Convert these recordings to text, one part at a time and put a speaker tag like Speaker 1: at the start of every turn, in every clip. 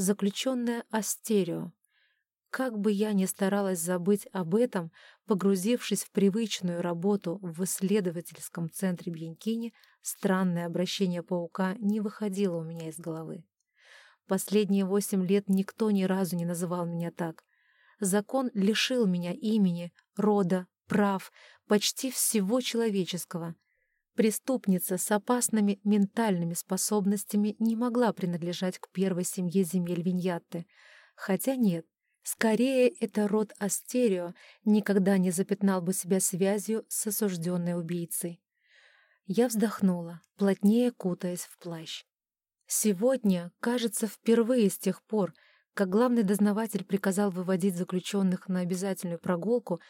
Speaker 1: заключенная Астерио. Как бы я ни старалась забыть об этом, погрузившись в привычную работу в исследовательском центре Бьянкини, странное обращение паука не выходило у меня из головы. Последние восемь лет никто ни разу не называл меня так. Закон лишил меня имени, рода, прав, почти всего человеческого. Преступница с опасными ментальными способностями не могла принадлежать к первой семье земель Виньятты. Хотя нет, скорее это род Астерио никогда не запятнал бы себя связью с осужденной убийцей. Я вздохнула, плотнее кутаясь в плащ. Сегодня, кажется, впервые с тех пор, как главный дознаватель приказал выводить заключенных на обязательную прогулку,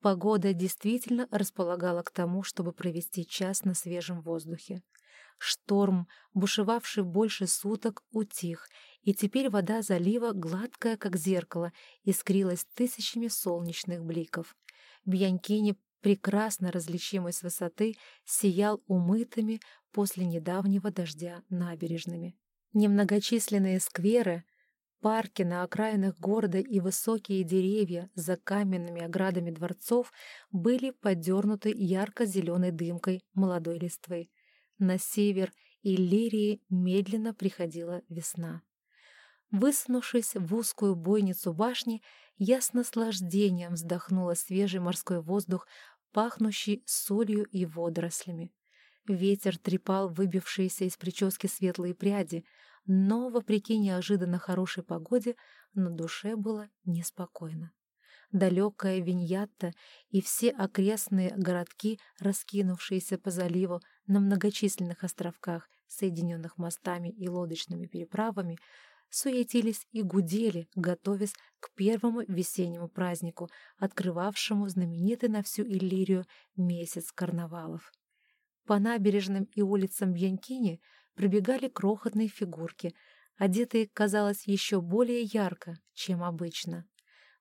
Speaker 1: Погода действительно располагала к тому, чтобы провести час на свежем воздухе. Шторм, бушевавший больше суток, утих, и теперь вода залива, гладкая как зеркало, искрилась тысячами солнечных бликов. Бьянкини, прекрасно различимый с высоты, сиял умытыми после недавнего дождя набережными. Немногочисленные скверы, Парки на окраинах города и высокие деревья за каменными оградами дворцов были подернуты ярко-зеленой дымкой молодой листвы. На север Иллирии медленно приходила весна. Высунувшись в узкую бойницу башни, я с наслаждением вздохнула свежий морской воздух, пахнущий солью и водорослями. Ветер трепал выбившиеся из прически светлые пряди — но, вопреки неожиданно хорошей погоде, на душе было неспокойно. Далекая Виньятта и все окрестные городки, раскинувшиеся по заливу на многочисленных островках, соединенных мостами и лодочными переправами, суетились и гудели, готовясь к первому весеннему празднику, открывавшему знаменитый на всю Иллирию месяц карнавалов. По набережным и улицам Бьянкини – пробегали крохотные фигурки, одетые, казалось, еще более ярко, чем обычно.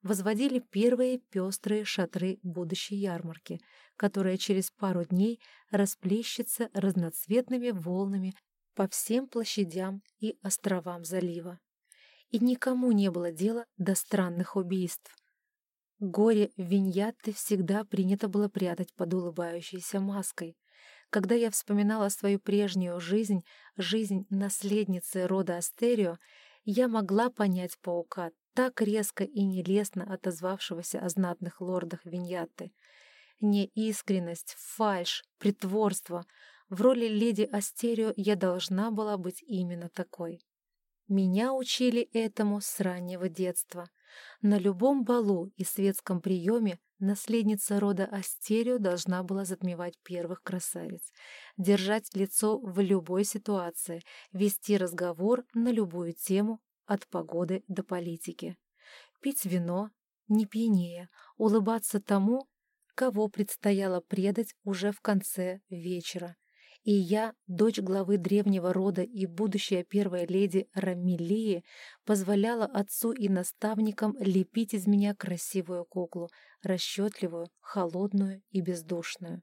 Speaker 1: Возводили первые пестрые шатры будущей ярмарки, которая через пару дней расплещется разноцветными волнами по всем площадям и островам залива. И никому не было дела до странных убийств. Горе Виньятты всегда принято было прятать под улыбающейся маской — когда я вспоминала свою прежнюю жизнь, жизнь наследницы рода Астерио, я могла понять паука, так резко и нелестно отозвавшегося о знатных лордах Виньяты. Неискренность, фальшь, притворство. В роли леди Астерио я должна была быть именно такой. Меня учили этому с раннего детства. На любом балу и светском приеме Наследница рода Астерио должна была затмевать первых красавиц, держать лицо в любой ситуации, вести разговор на любую тему, от погоды до политики. Пить вино, не пьянее, улыбаться тому, кого предстояло предать уже в конце вечера, и я, дочь главы древнего рода и будущая первая леди Рамилии, позволяла отцу и наставникам лепить из меня красивую куклу, расчетливую, холодную и бездушную.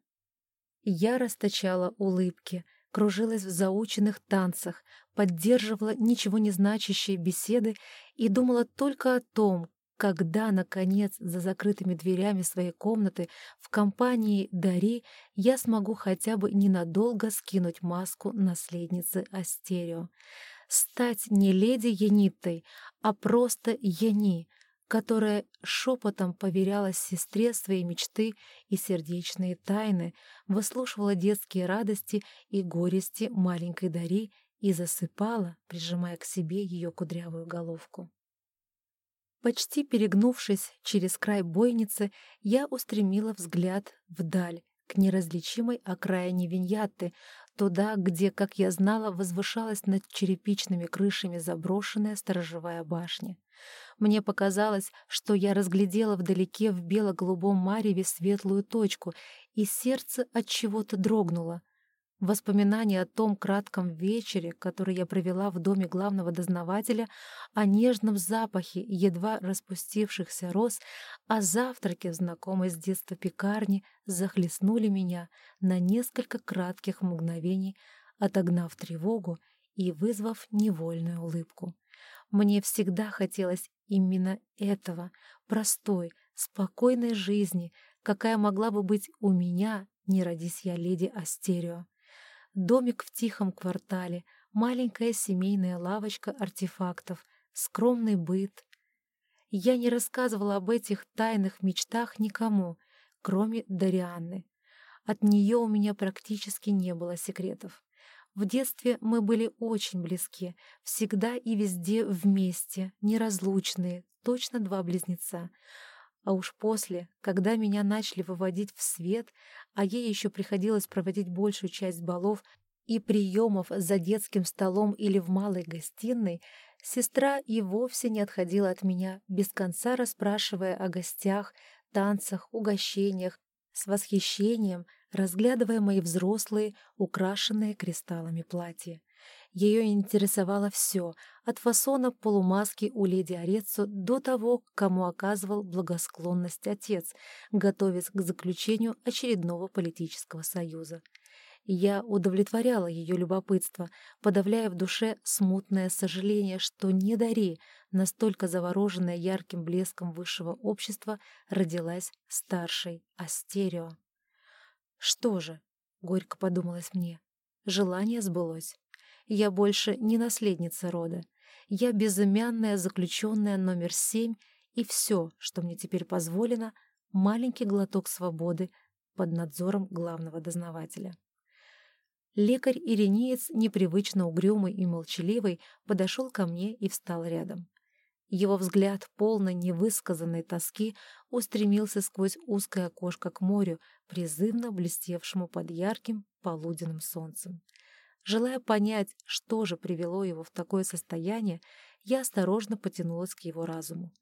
Speaker 1: Я расточала улыбки, кружилась в заученных танцах, поддерживала ничего не значащие беседы и думала только о том, когда, наконец, за закрытыми дверями своей комнаты в компании Дари я смогу хотя бы ненадолго скинуть маску наследницы Астерио. Стать не леди Яниттой, а просто Яни, которая шепотом поверялась сестре своей мечты и сердечные тайны, выслушивала детские радости и горести маленькой Дари и засыпала, прижимая к себе ее кудрявую головку. Почти перегнувшись через край бойницы, я устремила взгляд вдаль, к неразличимой окраине Виньятты, туда, где, как я знала, возвышалась над черепичными крышами заброшенная сторожевая башня. Мне показалось, что я разглядела вдалеке в бело-голубом мареве светлую точку, и сердце от чего-то дрогнуло. Воспоминания о том кратком вечере, который я провела в доме главного дознавателя, о нежном запахе едва распустившихся роз, о завтраке знакомой с детства пекарни захлестнули меня на несколько кратких мгновений, отогнав тревогу и вызвав невольную улыбку. Мне всегда хотелось именно этого, простой, спокойной жизни, какая могла бы быть у меня, не родись я леди Астерио. Домик в тихом квартале, маленькая семейная лавочка артефактов, скромный быт. Я не рассказывала об этих тайных мечтах никому, кроме Дарианны. От нее у меня практически не было секретов. В детстве мы были очень близки, всегда и везде вместе, неразлучные, точно два близнеца. А уж после, когда меня начали выводить в свет, а ей еще приходилось проводить большую часть балов и приемов за детским столом или в малой гостиной, сестра и вовсе не отходила от меня, без конца расспрашивая о гостях, танцах, угощениях, с восхищением разглядывая мои взрослые, украшенные кристаллами платья. Ее интересовало все, от фасона полумаски у леди Ореццо до того, кому оказывал благосклонность отец, готовясь к заключению очередного политического союза. Я удовлетворяла ее любопытство, подавляя в душе смутное сожаление, что не дари, настолько завороженная ярким блеском высшего общества, родилась старшей Астерио. Что же, горько подумалось мне, желание сбылось. Я больше не наследница рода. Я безымянная заключенная номер семь, и все, что мне теперь позволено, маленький глоток свободы под надзором главного дознавателя. Лекарь-иринеец, непривычно угрюмый и молчаливый, подошел ко мне и встал рядом. Его взгляд, полный невысказанной тоски, устремился сквозь узкое окошко к морю, призывно блестевшему под ярким полуденным солнцем. Желая понять, что же привело его в такое состояние, я осторожно потянулась к его разуму.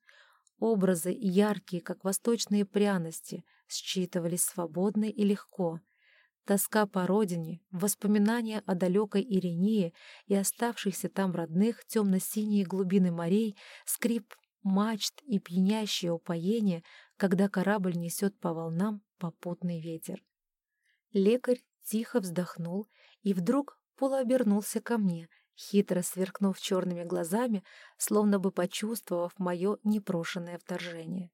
Speaker 1: Образы, яркие, как восточные пряности, считывались свободно и легко — Тоска по родине, воспоминания о далекой Иринее и оставшихся там родных, темно-синие глубины морей, скрип мачт и пьянящее упоение, когда корабль несет по волнам попутный ветер. Лекарь тихо вздохнул и вдруг полуобернулся ко мне, хитро сверкнув черными глазами, словно бы почувствовав мое непрошенное вторжение.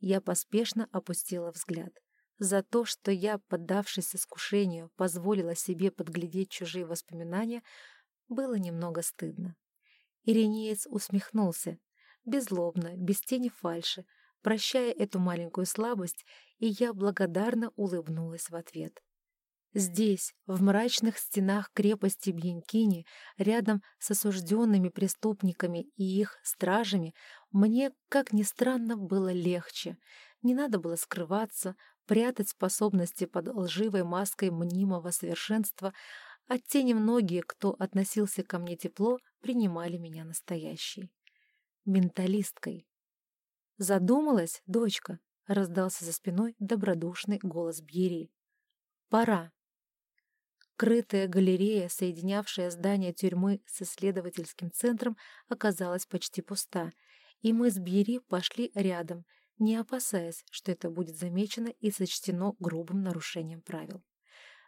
Speaker 1: Я поспешно опустила взгляд. За то, что я, поддавшись искушению, позволила себе подглядеть чужие воспоминания, было немного стыдно. Иринеец усмехнулся, беззлобно, без тени фальши, прощая эту маленькую слабость, и я благодарно улыбнулась в ответ. Здесь, в мрачных стенах крепости Бьянкини, рядом с осужденными преступниками и их стражами, мне, как ни странно, было легче. Не надо было скрываться, прятать способности под лживой маской мнимого совершенства, а те немногие, кто относился ко мне тепло, принимали меня настоящей. Менталисткой. «Задумалась, дочка?» — раздался за спиной добродушный голос Бьери. «Пора». Крытая галерея, соединявшая здание тюрьмы с исследовательским центром, оказалась почти пуста, и мы с Бьери пошли рядом — не опасаясь, что это будет замечено и сочтено грубым нарушением правил.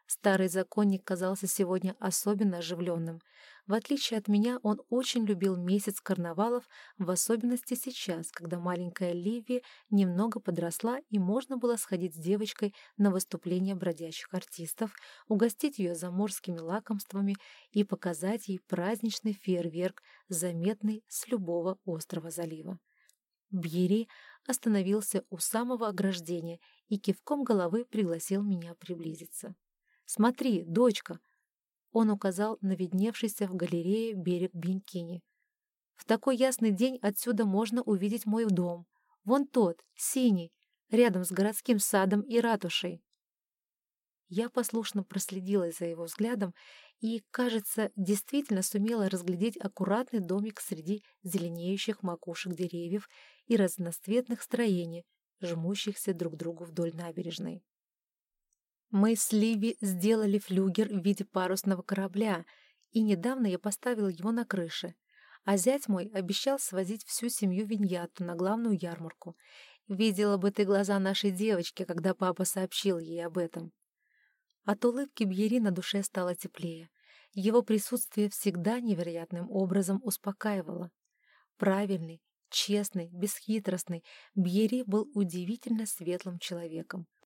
Speaker 1: Старый законник казался сегодня особенно оживленным. В отличие от меня, он очень любил месяц карнавалов, в особенности сейчас, когда маленькая Ливи немного подросла и можно было сходить с девочкой на выступление бродячих артистов, угостить ее заморскими лакомствами и показать ей праздничный фейерверк, заметный с любого острова залива. Бьери остановился у самого ограждения и кивком головы пригласил меня приблизиться. «Смотри, дочка!» Он указал на видневшийся в галерее берег Бенькини. «В такой ясный день отсюда можно увидеть мой дом. Вон тот, синий, рядом с городским садом и ратушей». Я послушно проследила за его взглядом и, кажется, действительно сумела разглядеть аккуратный домик среди зеленеющих макушек деревьев и разноцветных строений, жмущихся друг другу вдоль набережной. Мы с Ливи сделали флюгер в виде парусного корабля, и недавно я поставила его на крыше, а зять мой обещал свозить всю семью Виньяту на главную ярмарку. Видела бы ты глаза нашей девочки, когда папа сообщил ей об этом. От улыбки Бьери на душе стало теплее. Его присутствие всегда невероятным образом успокаивало. Правильный, честный, бесхитростный, Бьери был удивительно светлым человеком.